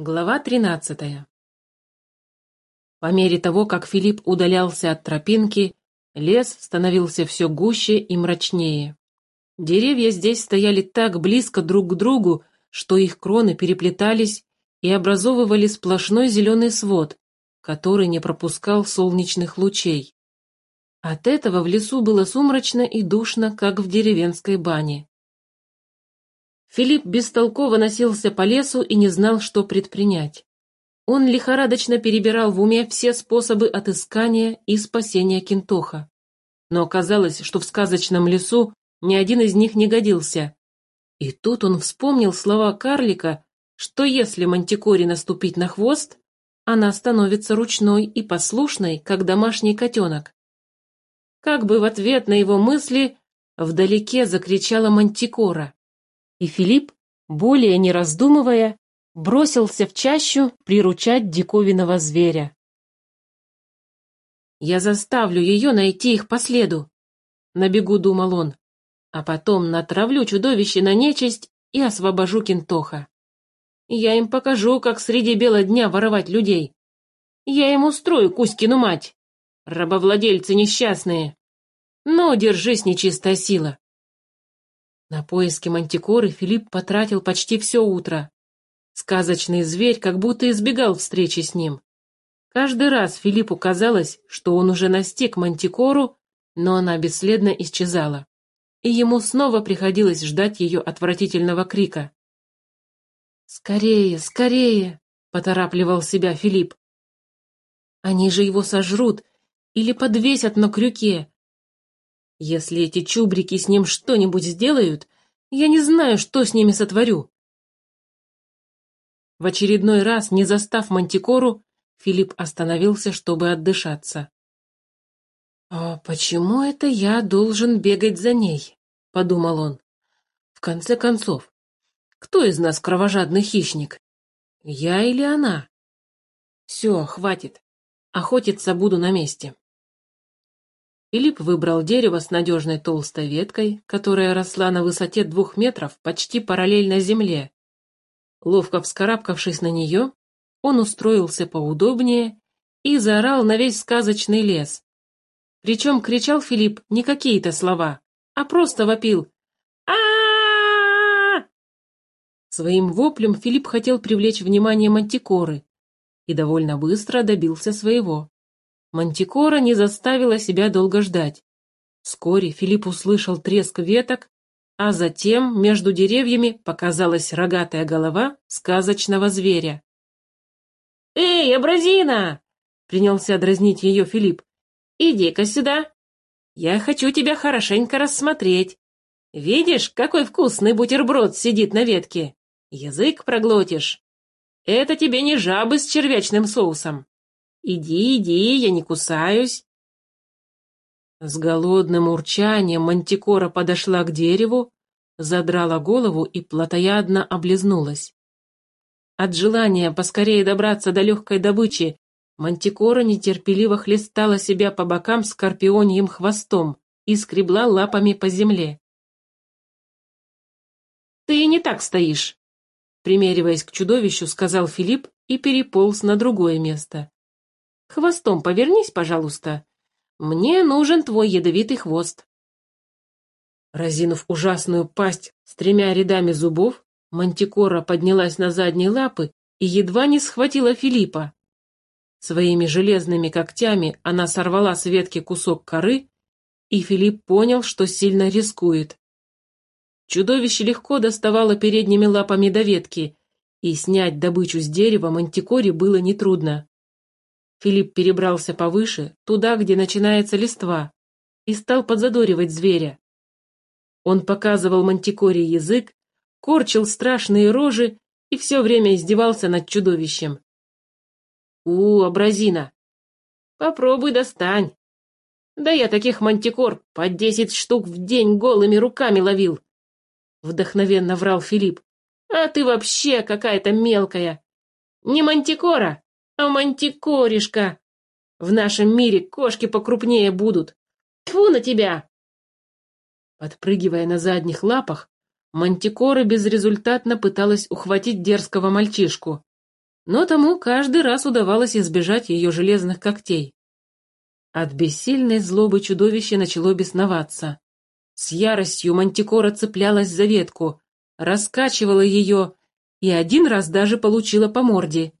Глава тринадцатая По мере того, как Филипп удалялся от тропинки, лес становился все гуще и мрачнее. Деревья здесь стояли так близко друг к другу, что их кроны переплетались и образовывали сплошной зеленый свод, который не пропускал солнечных лучей. От этого в лесу было сумрачно и душно, как в деревенской бане. Филипп бестолково носился по лесу и не знал, что предпринять. Он лихорадочно перебирал в уме все способы отыскания и спасения Кентоха. Но оказалось, что в сказочном лесу ни один из них не годился. И тут он вспомнил слова карлика, что если мантикоре наступить на хвост, она становится ручной и послушной, как домашний котенок. Как бы в ответ на его мысли вдалеке закричала мантикора и Филипп, более не раздумывая, бросился в чащу приручать диковинного зверя. «Я заставлю ее найти их по следу», — на бегу думал он, «а потом натравлю чудовище на нечисть и освобожу Кентоха. Я им покажу, как среди бела дня воровать людей. Я им устрою Кузькину мать. Рабовладельцы несчастные. Ну, держись, нечистая сила. На поиски мантикоры Филипп потратил почти все утро. Сказочный зверь как будто избегал встречи с ним. Каждый раз Филиппу казалось, что он уже настиг мантикору, но она бесследно исчезала. И ему снова приходилось ждать ее отвратительного крика. «Скорее, скорее!» — поторапливал себя Филипп. «Они же его сожрут или подвесят на крюке, если эти чубрики с ним что-нибудь сделают, я не знаю, что с ними сотворю. В очередной раз, не застав мантикору, Филипп остановился, чтобы отдышаться. «А почему это я должен бегать за ней?» — подумал он. «В конце концов, кто из нас кровожадный хищник? Я или она? Все, хватит. Охотиться буду на месте». Филипп выбрал дерево с надежной толстой веткой, которая росла на высоте двух метров почти параллельно земле. Ловко вскарабкавшись на нее, он устроился поудобнее и заорал на весь сказочный лес. Причем кричал Филипп не какие-то слова, а просто вопил а Своим воплем Филипп хотел привлечь внимание мантикоры и довольно быстро добился своего. Мантикора не заставила себя долго ждать. Вскоре Филипп услышал треск веток, а затем между деревьями показалась рогатая голова сказочного зверя. «Эй, Абразина!» — принялся дразнить ее Филипп. «Иди-ка сюда. Я хочу тебя хорошенько рассмотреть. Видишь, какой вкусный бутерброд сидит на ветке? Язык проглотишь. Это тебе не жабы с червячным соусом. Иди, иди, я не кусаюсь. С голодным урчанием мантикора подошла к дереву, задрала голову и плотоядно облизнулась. От желания поскорее добраться до легкой добычи, мантикора нетерпеливо хлестала себя по бокам скорпионьим хвостом и скребла лапами по земле. «Ты не так стоишь», — примериваясь к чудовищу, сказал Филипп и переполз на другое место. Хвостом повернись, пожалуйста. Мне нужен твой ядовитый хвост. Разинув ужасную пасть с тремя рядами зубов, Мантикора поднялась на задние лапы и едва не схватила Филиппа. Своими железными когтями она сорвала с ветки кусок коры, и Филипп понял, что сильно рискует. Чудовище легко доставало передними лапами до ветки, и снять добычу с дерева Мантикоре было нетрудно. Филипп перебрался повыше, туда, где начинается листва, и стал подзадоривать зверя. Он показывал мантикоре язык, корчил страшные рожи и все время издевался над чудовищем. «У, абразина! Попробуй достань! Да я таких мантикор по десять штук в день голыми руками ловил!» Вдохновенно врал Филипп. «А ты вообще какая-то мелкая! Не мантикора, а мантикоришка! В нашем мире кошки покрупнее будут! Тьфу на тебя!» Подпрыгивая на задних лапах, мантикора безрезультатно пыталась ухватить дерзкого мальчишку. но тому каждый раз удавалось избежать ее железных когтей. От бессильной злобы чудовище начало бесноваться. С яростью мантикора цеплялась за ветку, раскачивала ее и один раз даже получила по морде.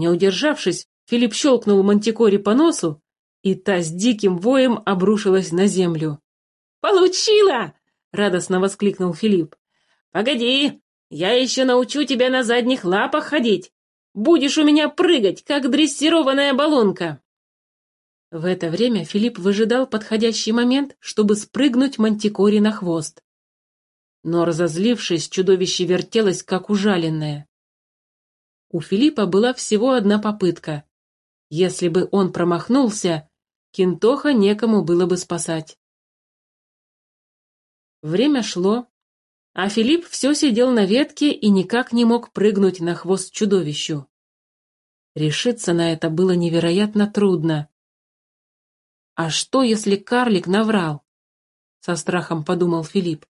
Не удержавшись, Филипп щелкнул мантикоре по носу, и та с диким воем обрушилась на землю. «Получила!» — радостно воскликнул Филипп. «Погоди, я еще научу тебя на задних лапах ходить. Будешь у меня прыгать, как дрессированная баллонка!» В это время Филипп выжидал подходящий момент, чтобы спрыгнуть мантикоре на хвост. Но, разозлившись, чудовище вертелось, как ужаленное. У Филиппа была всего одна попытка. Если бы он промахнулся, Кинтоха некому было бы спасать. Время шло, а Филипп все сидел на ветке и никак не мог прыгнуть на хвост чудовищу. Решиться на это было невероятно трудно. «А что, если карлик наврал?» — со страхом подумал Филипп.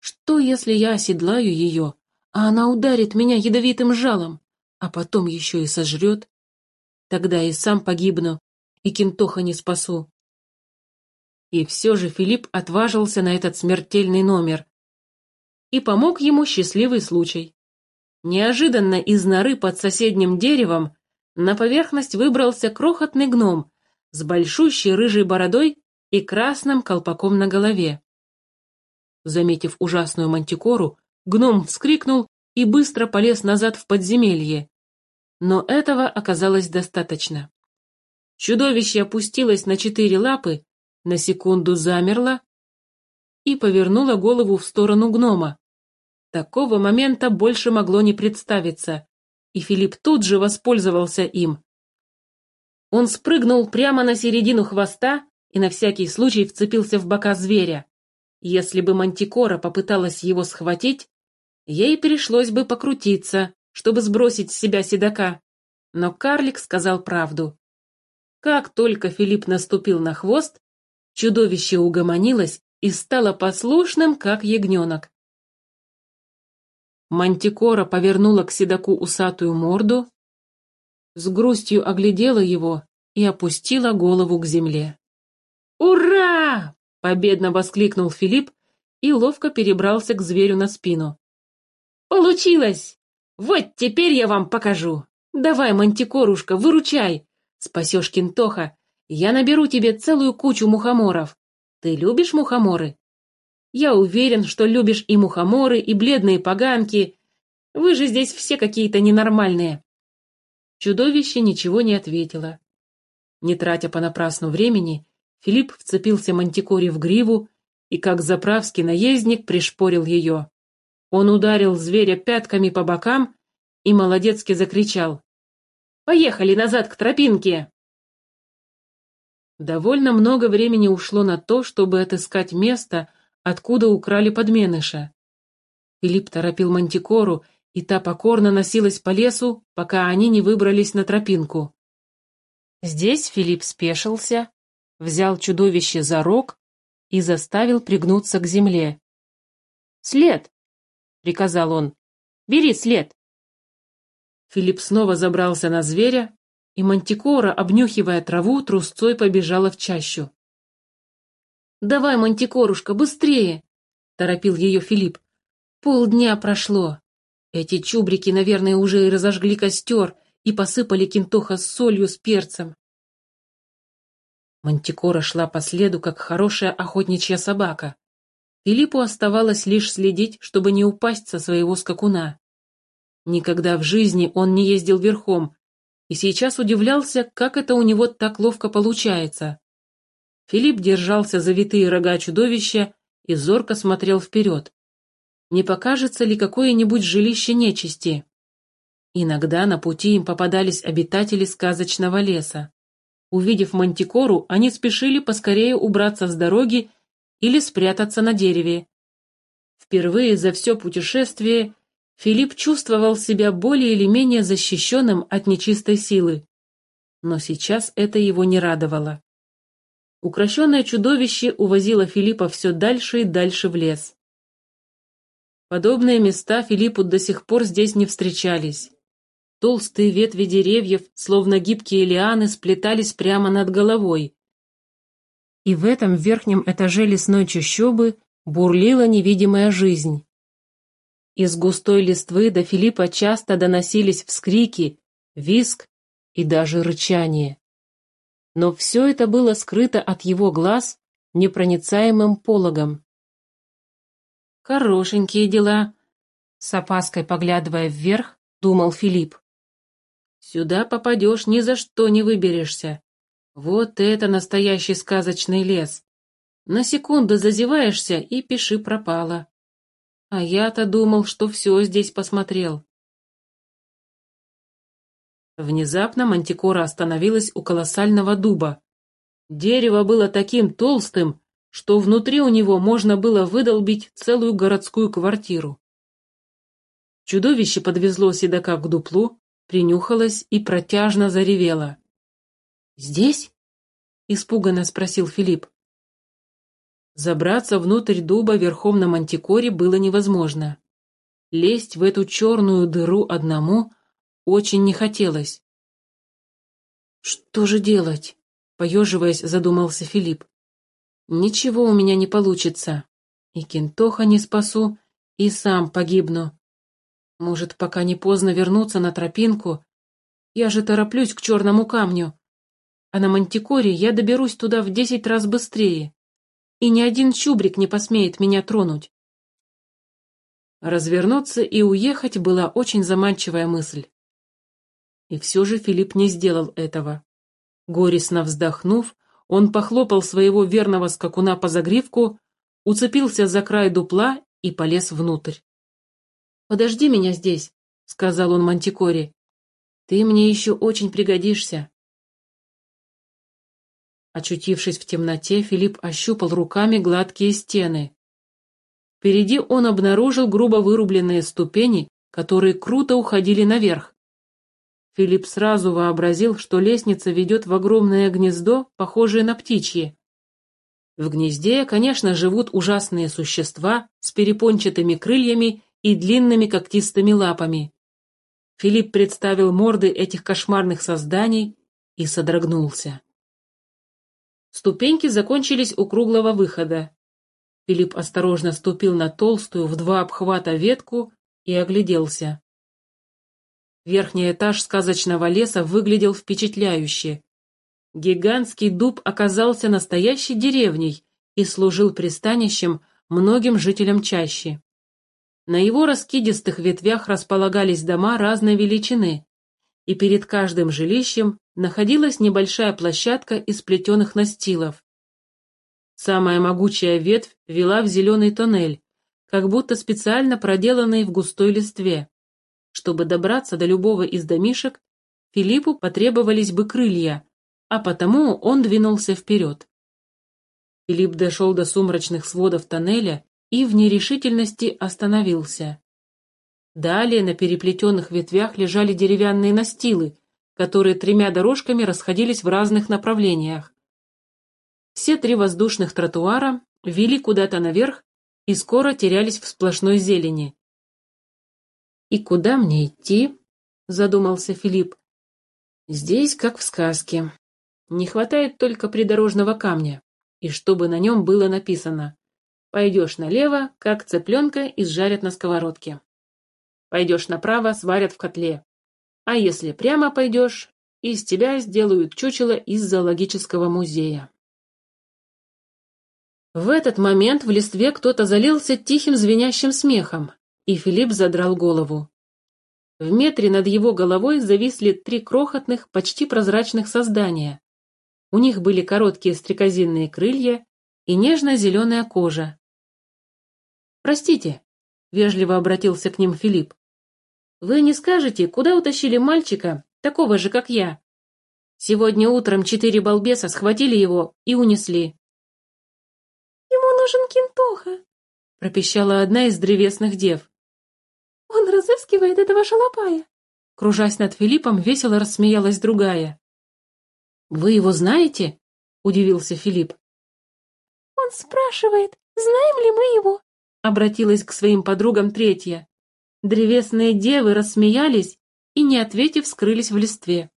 «Что, если я оседлаю ее, а она ударит меня ядовитым жалом, а потом еще и сожрет? Тогда и сам погибну, и Кентоха не спасу». И все же Филипп отважился на этот смертельный номер. И помог ему счастливый случай. Неожиданно из норы под соседним деревом на поверхность выбрался крохотный гном с большущей рыжей бородой и красным колпаком на голове. Заметив ужасную мантикору, гном вскрикнул и быстро полез назад в подземелье. Но этого оказалось достаточно. Чудовище опустилось на четыре лапы, на секунду замерло и повернуло голову в сторону гнома. Такого момента больше могло не представиться, и Филипп тут же воспользовался им. Он спрыгнул прямо на середину хвоста и на всякий случай вцепился в бока зверя. Если бы Мантикора попыталась его схватить, ей пришлось бы покрутиться, чтобы сбросить с себя седока. Но карлик сказал правду. Как только Филипп наступил на хвост, чудовище угомонилось и стало послушным, как ягненок. Мантикора повернула к седоку усатую морду, с грустью оглядела его и опустила голову к земле. «Ура!» — победно воскликнул Филипп и ловко перебрался к зверю на спину. «Получилось! Вот теперь я вам покажу! Давай, мантикорушка, выручай! Спасешь Кинтоха, я наберу тебе целую кучу мухоморов. Ты любишь мухоморы? Я уверен, что любишь и мухоморы, и бледные поганки. Вы же здесь все какие-то ненормальные. Чудовище ничего не ответило. Не тратя понапрасну времени, Филипп вцепился Мантикоре в гриву и, как заправский наездник, пришпорил ее. Он ударил зверя пятками по бокам и молодецки закричал. «Поехали назад к тропинке!» Довольно много времени ушло на то, чтобы отыскать место, откуда украли подменыша. Филипп торопил Мантикору и та покорно носилась по лесу, пока они не выбрались на тропинку. Здесь Филипп спешился, взял чудовище за рог и заставил пригнуться к земле. «След!» — приказал он. «Бери след!» Филипп снова забрался на зверя, и Мантикора, обнюхивая траву, трусцой побежала в чащу. «Давай, Мантикорушка, быстрее!» — торопил ее Филипп. «Полдня прошло!» Эти чубрики, наверное, уже и разожгли костер и посыпали кинтоха с солью с перцем. Мантикора шла по следу, как хорошая охотничья собака. Филиппу оставалось лишь следить, чтобы не упасть со своего скакуна. Никогда в жизни он не ездил верхом, и сейчас удивлялся, как это у него так ловко получается. Филипп держался за витые рога чудовища и зорко смотрел вперед не покажется ли какое-нибудь жилище нечисти. Иногда на пути им попадались обитатели сказочного леса. Увидев мантикору, они спешили поскорее убраться с дороги или спрятаться на дереве. Впервые за все путешествие Филипп чувствовал себя более или менее защищенным от нечистой силы. Но сейчас это его не радовало. Укращенное чудовище увозило Филиппа все дальше и дальше в лес. Подобные места Филиппу до сих пор здесь не встречались. Толстые ветви деревьев, словно гибкие лианы, сплетались прямо над головой. И в этом верхнем этаже лесной чащобы бурлила невидимая жизнь. Из густой листвы до Филиппа часто доносились вскрики, виск и даже рычание. Но все это было скрыто от его глаз непроницаемым пологом. «Хорошенькие дела», — с опаской поглядывая вверх, думал Филипп. Сюда попадешь, ни за что не выберешься. Вот это настоящий сказочный лес. На секунду зазеваешься и пиши пропало. А я-то думал, что все здесь посмотрел. Внезапно Мантикора остановилась у колоссального дуба. Дерево было таким толстым, что внутри у него можно было выдолбить целую городскую квартиру. Чудовище подвезло седока к дуплу, принюхалась и протяжно заревела. «Здесь?» — испуганно спросил Филипп. Забраться внутрь дуба верхом на мантикоре было невозможно. Лезть в эту черную дыру одному очень не хотелось. «Что же делать?» — поеживаясь, задумался Филипп. «Ничего у меня не получится. И Кентоха не спасу, и сам погибну. Может, пока не поздно вернуться на тропинку? Я же тороплюсь к черному камню. А на мантикоре я доберусь туда в десять раз быстрее. И ни один чубрик не посмеет меня тронуть. Развернуться и уехать была очень заманчивая мысль. И все же Филипп не сделал этого. Горестно вздохнув, он похлопал своего верного скакуна по загривку, уцепился за край дупла и полез внутрь. «Подожди меня здесь», — сказал он Мантикоре. «Ты мне еще очень пригодишься». Очутившись в темноте, Филипп ощупал руками гладкие стены. Впереди он обнаружил грубо вырубленные ступени, которые круто уходили наверх. Филипп сразу вообразил, что лестница ведет в огромное гнездо, похожее на птичье. В гнезде, конечно, живут ужасные существа с перепончатыми крыльями и длинными когтистыми лапами. Филипп представил морды этих кошмарных созданий и содрогнулся. Ступеньки закончились у круглого выхода. Филипп осторожно ступил на толстую в два обхвата ветку и огляделся. Верхний этаж сказочного леса выглядел впечатляюще. Гигантский дуб оказался настоящей деревней и служил пристанищем многим жителям чащи. На его раскидистых ветвях располагались дома разной величины, и перед каждым жилищем находилась небольшая площадка из плетеных настилов. Самая могучая ветвь вела в зеленый тоннель, как будто специально проделанный в густой листве. Чтобы добраться до любого из домишек, Филиппу потребовались бы крылья, а потому он двинулся вперед. Филипп дошел до сумрачных сводов тоннеля и в нерешительности остановился. Далее на переплетенных ветвях лежали деревянные настилы, которые тремя дорожками расходились в разных направлениях. Все три воздушных тротуара вели куда-то наверх и скоро терялись в сплошной зелени. «И куда мне идти?» — задумался Филипп. «Здесь, как в сказке. Не хватает только придорожного камня, и чтобы на нем было написано Пойдешь налево, как цыпленка изжарят на сковородке. Пойдешь направо, сварят в котле. А если прямо пойдешь, из тебя сделают чучело из зоологического музея. В этот момент в листве кто-то залился тихим звенящим смехом, и Филипп задрал голову. В метре над его головой зависли три крохотных, почти прозрачных создания. У них были короткие стрекозинные крылья и нежно-зеленая кожа, «Простите», — вежливо обратился к ним Филипп. «Вы не скажете, куда утащили мальчика, такого же, как я? Сегодня утром четыре балбеса схватили его и унесли». «Ему нужен кентоха», — пропищала одна из древесных дев. «Он разыскивает этого шалопая». Кружась над Филиппом, весело рассмеялась другая. «Вы его знаете?» — удивился Филипп. «Он спрашивает, знаем ли мы его?» Обратилась к своим подругам третья. Древесные девы рассмеялись и, не ответив, скрылись в листве.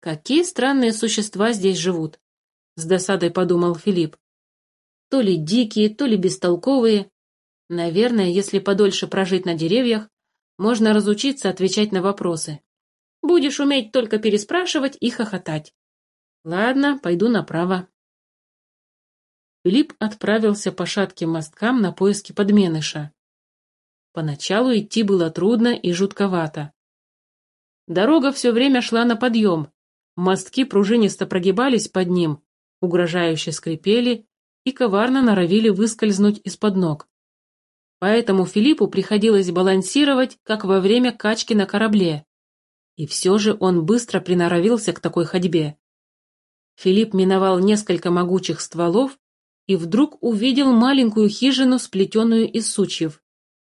Какие странные существа здесь живут, с досадой подумал Филипп. То ли дикие, то ли бестолковые. Наверное, если подольше прожить на деревьях, можно разучиться отвечать на вопросы. Будешь уметь только переспрашивать и хохотать. Ладно, пойду направо. Филипп отправился по шатким мосткам на поиски подменыша. Поначалу идти было трудно и жутковато. Дорога все время шла на подъем, мостки пружинисто прогибались под ним, угрожающе скрипели и коварно норовили выскользнуть из-под ног. Поэтому Филиппу приходилось балансировать, как во время качки на корабле. И все же он быстро приноровился к такой ходьбе. Филипп миновал несколько могучих стволов и вдруг увидел маленькую хижину, сплетенную из сучьев.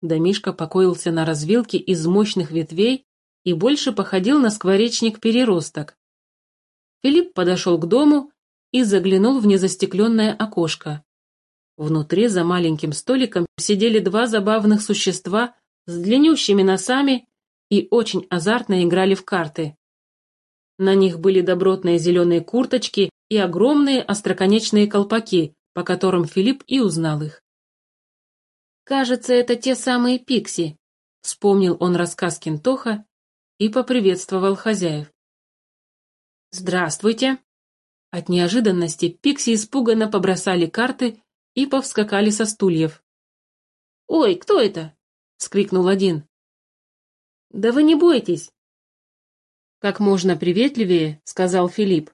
Домишка покоился на развилке из мощных ветвей и больше походил на скворечник-переросток. Филипп подошел к дому и заглянул в незастекленное окошко. Внутри за маленьким столиком сидели два забавных существа с длиннющими носами и очень азартно играли в карты. На них были добротные зеленые курточки и огромные остроконечные колпаки, по которым Филипп и узнал их. «Кажется, это те самые пикси», — вспомнил он рассказ Кентоха и поприветствовал хозяев. «Здравствуйте!» От неожиданности пикси испуганно побросали карты и повскакали со стульев. «Ой, кто это?» — скрикнул один. «Да вы не бойтесь!» Как можно приветливее, сказал Филипп.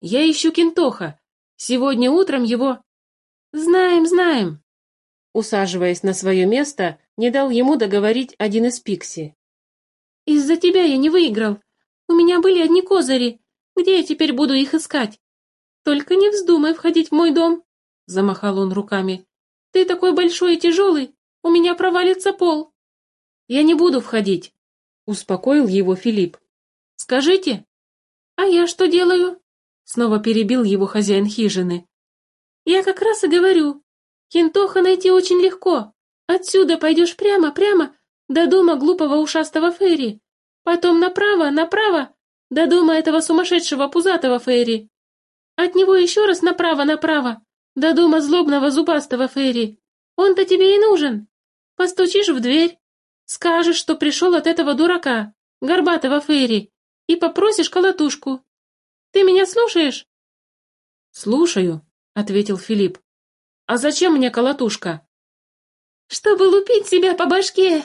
«Я ищу Кентоха. Сегодня утром его...» «Знаем, знаем!» Усаживаясь на свое место, не дал ему договорить один из пикси. «Из-за тебя я не выиграл. У меня были одни козыри, где я теперь буду их искать? Только не вздумай входить в мой дом, — замахал он руками. Ты такой большой и тяжелый, у меня провалится пол. Я не буду входить, — успокоил его Филипп. Скажите. А я что делаю? Снова перебил его хозяин хижины. Я как раз и говорю. Кентоха найти очень легко. Отсюда пойдешь прямо-прямо до дома глупого ушастого Ферри. Потом направо, направо, до дома этого сумасшедшего пузатого Ферри. От него еще раз направо-направо, до дома злобного зубастого Ферри. Он-то тебе и нужен. Постучишь в дверь, скажешь, что пришел от этого дурака, горбатого Ферри, и попросишь колотушку. Ты меня слушаешь? Слушаю, ответил Филипп. А зачем мне колотушка? Чтобы лупить себя по башке,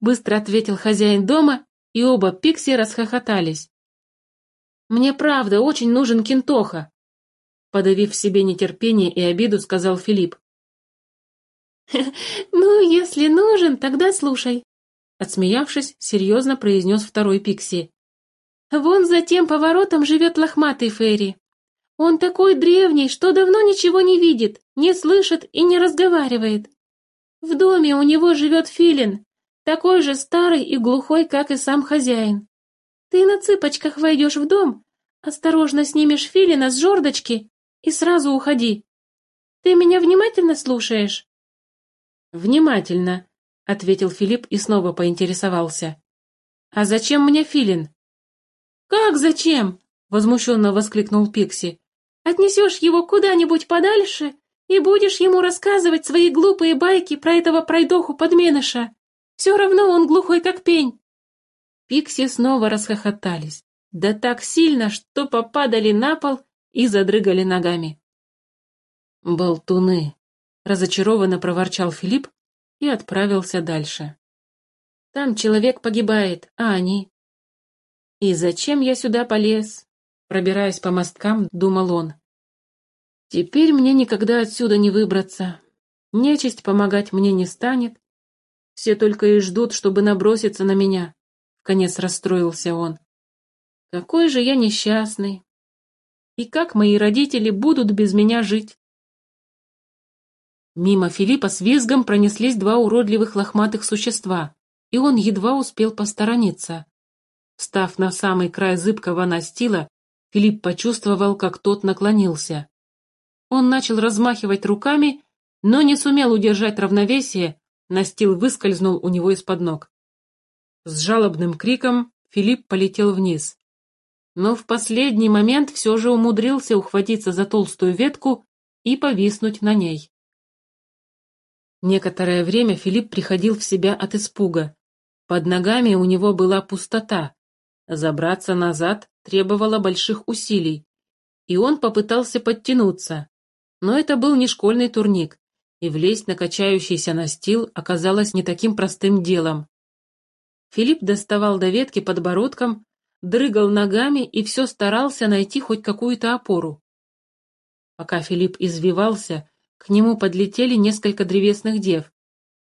быстро ответил хозяин дома, и оба Пикси расхохотались. Мне правда очень нужен Кентоха, подавив в себе нетерпение и обиду, сказал Филипп. «Ну, если нужен, тогда слушай», — отсмеявшись, серьезно произнес второй Пикси. «Вон за тем поворотом живет лохматый Ферри. Он такой древний, что давно ничего не видит, не слышит и не разговаривает. В доме у него живет филин, такой же старый и глухой, как и сам хозяин. Ты на цыпочках войдешь в дом, осторожно снимешь филина с жердочки и сразу уходи. Ты меня внимательно слушаешь? Внимательно, ответил Филипп и снова поинтересовался. А зачем мне филин? Как зачем? возмущенно воскликнул Пикси. Отнесешь его куда-нибудь подальше и будешь ему рассказывать свои глупые байки про этого пройдоху-подменыша. Все равно он глухой, как пень. Пикси снова расхохотались, да так сильно, что попадали на пол и задрыгали ногами. «Болтуны!» — разочарованно проворчал Филипп и отправился дальше. «Там человек погибает, а они...» «И зачем я сюда полез?» Пробираясь по мосткам, думал он. «Теперь мне никогда отсюда не выбраться. Нечисть помогать мне не станет. Все только и ждут, чтобы наброситься на меня конец расстроился он. Какой же я несчастный. И как мои родители будут без меня жить? Мимо Филиппа с визгом пронеслись два уродливых лохматых существа, и он едва успел посторониться. Встав на самый край зыбкого настила, Филипп почувствовал, как тот наклонился. Он начал размахивать руками, но не сумел удержать равновесие, настил выскользнул у него из-под ног. С жалобным криком Филипп полетел вниз. Но в последний момент все же умудрился ухватиться за толстую ветку и повиснуть на ней. Некоторое время Филипп приходил в себя от испуга. Под ногами у него была пустота. Забраться назад требовало больших усилий, и он попытался подтянуться. Но это был не школьный турник, и влезть на качающийся настил оказалось не таким простым делом. Филипп доставал до ветки подбородком, дрыгал ногами и все старался найти хоть какую-то опору. Пока Филипп извивался, к нему подлетели несколько древесных дев.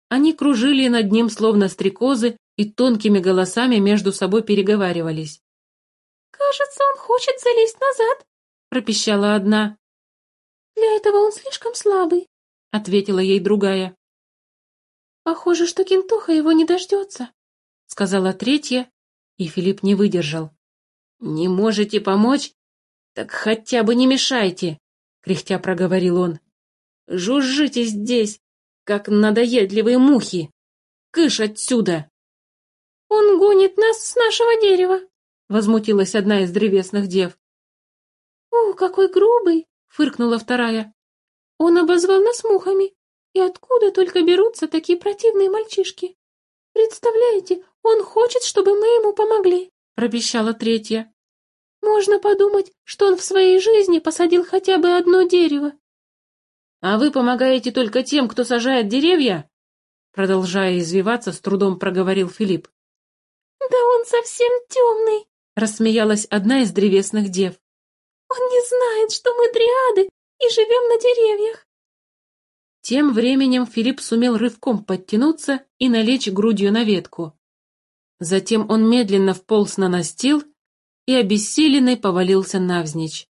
Они кружили над ним, словно стрекозы, и тонкими голосами между собой переговаривались. «Кажется, он хочет залезть назад», — пропищала одна. «Для этого он слишком слабый», — ответила ей другая. «Похоже, что Кентуха его не дождется», — сказала третья, и Филипп не выдержал. «Не можете помочь? Так хотя бы не мешайте», — кряхтя проговорил он. Жужжите здесь, как надоедливые мухи. Кыш отсюда!» «Он гонит нас с нашего дерева», — возмутилась одна из древесных дев. «О, какой грубый!» — фыркнула вторая. «Он обозвал нас мухами. И откуда только берутся такие противные мальчишки? Представляете, он хочет, чтобы мы ему помогли», — пропищала третья. «Можно подумать, что он в своей жизни посадил хотя бы одно дерево. «А вы помогаете только тем, кто сажает деревья?» Продолжая извиваться, с трудом проговорил Филипп. «Да он совсем темный!» — рассмеялась одна из древесных дев. «Он не знает, что мы дриады и живем на деревьях!» Тем временем Филипп сумел рывком подтянуться и налечь грудью на ветку. Затем он медленно вполз на настил и обессиленный повалился навзничь.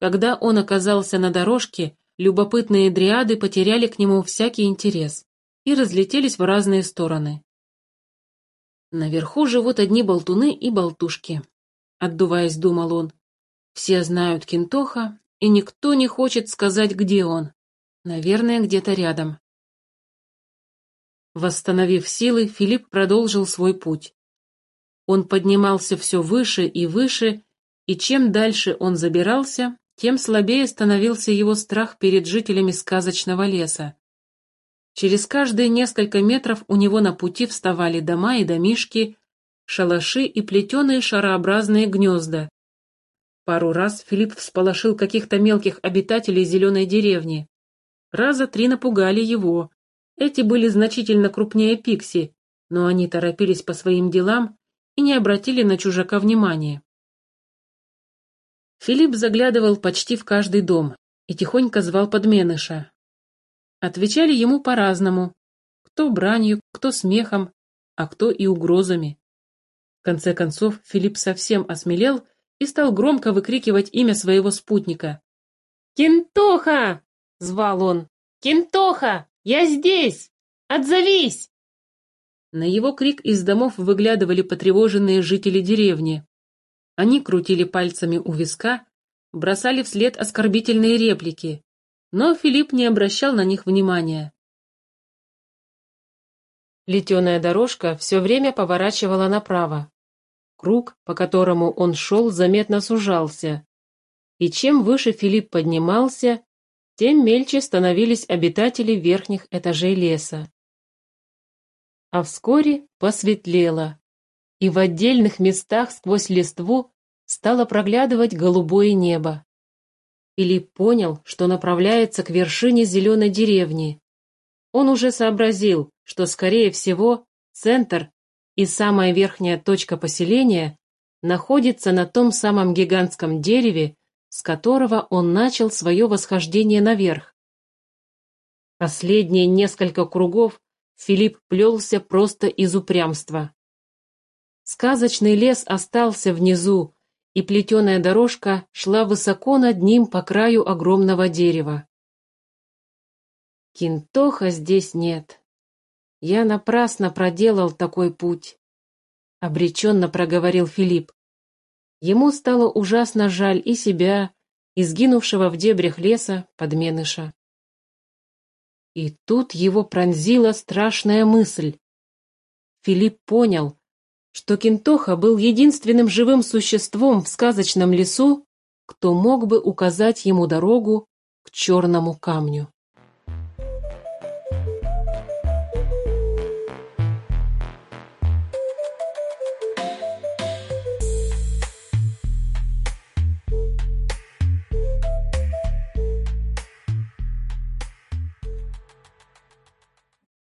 Когда он оказался на дорожке, любопытные дриады потеряли к нему всякий интерес и разлетелись в разные стороны. Наверху живут одни болтуны и болтушки. Отдуваясь, думал он. Все знают Кинтоха, и никто не хочет сказать, где он. Наверное, где-то рядом. Восстановив силы, Филипп продолжил свой путь. Он поднимался все выше и выше, и чем дальше он забирался, тем слабее становился его страх перед жителями сказочного леса. Через каждые несколько метров у него на пути вставали дома и домишки, шалаши и плетеные шарообразные гнезда. Пару раз Филипп всполошил каких-то мелких обитателей зеленой деревни. Раза три напугали его. Эти были значительно крупнее Пикси, но они торопились по своим делам и не обратили на чужака внимания. Филипп заглядывал почти в каждый дом и тихонько звал подменыша. Отвечали ему по-разному, кто бранью, кто смехом, а кто и угрозами. В конце концов Филипп совсем осмелел и стал громко выкрикивать имя своего спутника. «Кентоха!» — звал он. «Кентоха! Я здесь! Отзовись!» На его крик из домов выглядывали потревоженные жители деревни. Они крутили пальцами у виска, бросали вслед оскорбительные реплики, но Филипп не обращал на них внимания. Летеная дорожка все время поворачивала направо. Круг, по которому он шел, заметно сужался. И чем выше Филипп поднимался, тем мельче становились обитатели верхних этажей леса. А вскоре посветлело и в отдельных местах сквозь листву стало проглядывать голубое небо. Филипп понял, что направляется к вершине зеленой деревни. Он уже сообразил, что, скорее всего, центр и самая верхняя точка поселения находится на том самом гигантском дереве, с которого он начал свое восхождение наверх. Последние несколько кругов Филипп плелся просто из упрямства. Сказочный лес остался внизу, и плетеная дорожка шла высоко над ним по краю огромного дерева. Кинтоха здесь нет. Я напрасно проделал такой путь, — обреченно проговорил Филипп. Ему стало ужасно жаль и себя, и сгинувшего в дебрях леса подменыша. И тут его пронзила страшная мысль. Филипп понял, что Кинтоха был единственным живым существом в сказочном лесу, кто мог бы указать ему дорогу к черному камню.